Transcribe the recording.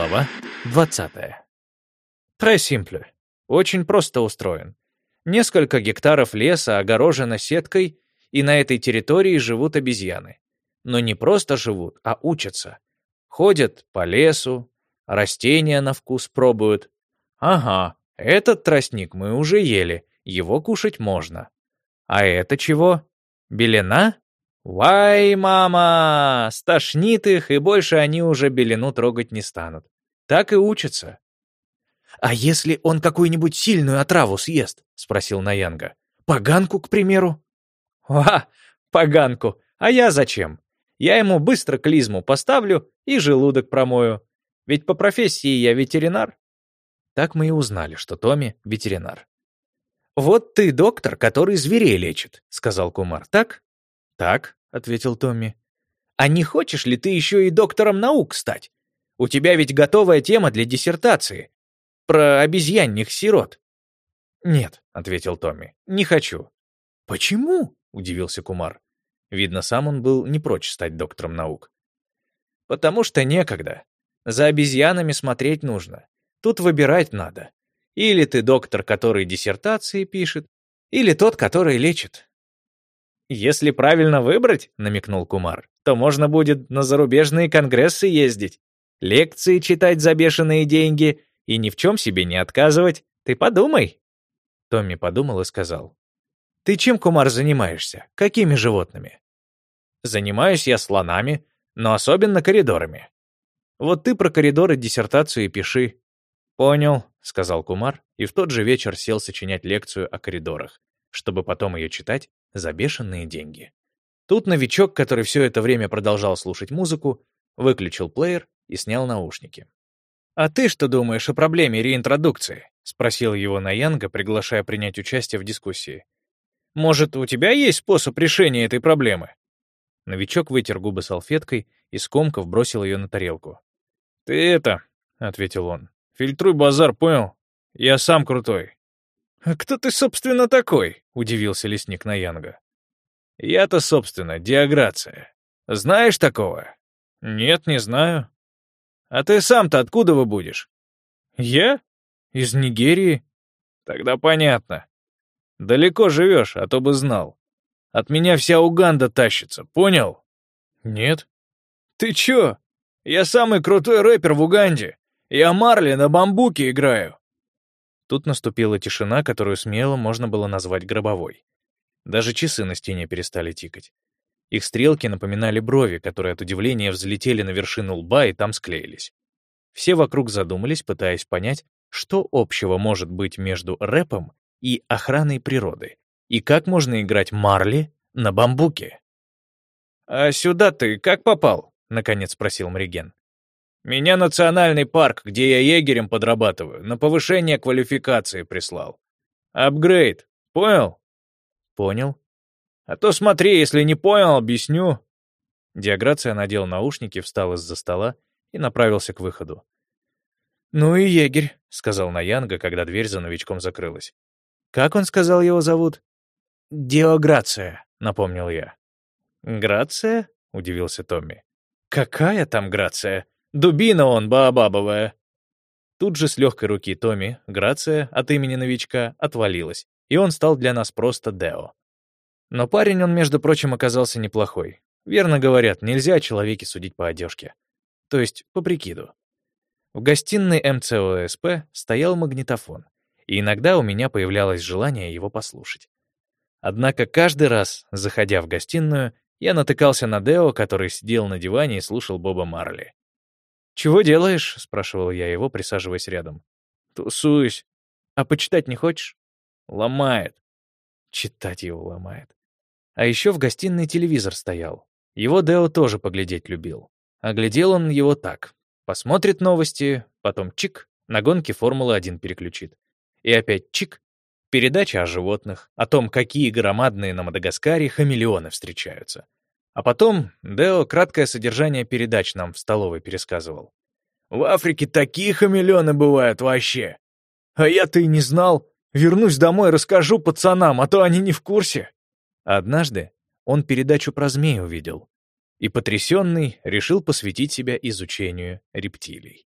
Глава 20. Тресимплю. Очень просто устроен. Несколько гектаров леса огорожено сеткой, и на этой территории живут обезьяны. Но не просто живут, а учатся. Ходят по лесу, растения на вкус пробуют. Ага, этот тростник мы уже ели, его кушать можно. А это чего? Белена? Вай, мама! Стошнит их, и больше они уже белену трогать не станут. Так и учатся. «А если он какую-нибудь сильную отраву съест?» — спросил Наянга. «Поганку, к примеру?» «Ва, поганку! А я зачем? Я ему быстро клизму поставлю и желудок промою. Ведь по профессии я ветеринар». Так мы и узнали, что Томми — ветеринар. «Вот ты доктор, который зверей лечит», — сказал Кумар, так? «Так», — ответил Томми. «А не хочешь ли ты еще и доктором наук стать? У тебя ведь готовая тема для диссертации. Про обезьянних сирот». «Нет», — ответил Томми, — «не хочу». «Почему?» — удивился Кумар. Видно, сам он был не прочь стать доктором наук. «Потому что некогда. За обезьянами смотреть нужно. Тут выбирать надо. Или ты доктор, который диссертации пишет, или тот, который лечит. «Если правильно выбрать, — намекнул Кумар, — то можно будет на зарубежные конгрессы ездить, лекции читать за бешеные деньги и ни в чем себе не отказывать. Ты подумай!» Томми подумал и сказал. «Ты чем, Кумар, занимаешься? Какими животными?» «Занимаюсь я слонами, но особенно коридорами. Вот ты про коридоры диссертацию пиши». «Понял», — сказал Кумар, и в тот же вечер сел сочинять лекцию о коридорах, чтобы потом ее читать за бешеные деньги. Тут новичок, который все это время продолжал слушать музыку, выключил плеер и снял наушники. «А ты что думаешь о проблеме реинтродукции?» — спросил его Наянга, приглашая принять участие в дискуссии. «Может, у тебя есть способ решения этой проблемы?» Новичок вытер губы салфеткой и скомков бросил ее на тарелку. «Ты это», — ответил он, — «фильтруй базар, понял? Я сам крутой. «А кто ты, собственно, такой?» — удивился лесник Наянга. «Я-то, собственно, диаграция. Знаешь такого?» «Нет, не знаю». «А ты сам-то откуда вы будешь?» «Я? Из Нигерии?» «Тогда понятно. Далеко живешь, а то бы знал. От меня вся Уганда тащится, понял?» «Нет». «Ты чё? Я самый крутой рэпер в Уганде. Я Марли на бамбуке играю. Тут наступила тишина, которую смело можно было назвать гробовой. Даже часы на стене перестали тикать. Их стрелки напоминали брови, которые от удивления взлетели на вершину лба и там склеились. Все вокруг задумались, пытаясь понять, что общего может быть между рэпом и охраной природы, и как можно играть Марли на бамбуке. «А сюда ты как попал?» — наконец спросил Мриген. Меня национальный парк, где я егерем подрабатываю, на повышение квалификации прислал. Апгрейд. Понял? Понял. А то смотри, если не понял, объясню. Диаграция надел наушники, встал из-за стола и направился к выходу. «Ну и егерь», — сказал Наянга, когда дверь за новичком закрылась. «Как он сказал, его зовут?» «Диограция», — напомнил я. «Грация?» — удивился Томми. «Какая там грация? Дубина он, баобабовая!» Тут же с легкой руки Томми, Грация от имени новичка, отвалилась, и он стал для нас просто Део. Но парень он, между прочим, оказался неплохой. Верно говорят, нельзя о человеке судить по одежке. То есть по прикиду. В гостиной МЦОСП стоял магнитофон, и иногда у меня появлялось желание его послушать. Однако каждый раз, заходя в гостиную, я натыкался на Део, который сидел на диване и слушал Боба Марли. «Чего делаешь?» — спрашивал я его, присаживаясь рядом. «Тусуюсь. А почитать не хочешь?» «Ломает». Читать его ломает. А еще в гостиной телевизор стоял. Его Део тоже поглядеть любил. А глядел он его так. Посмотрит новости, потом чик, на гонке Формулы-1 переключит. И опять чик, передача о животных, о том, какие громадные на Мадагаскаре хамелеоны встречаются. А потом Део краткое содержание передач нам в столовой пересказывал. «В Африке такие хамелеоны бывают вообще! А я-то и не знал. Вернусь домой, расскажу пацанам, а то они не в курсе». Однажды он передачу про змей увидел и, потрясенный, решил посвятить себя изучению рептилий.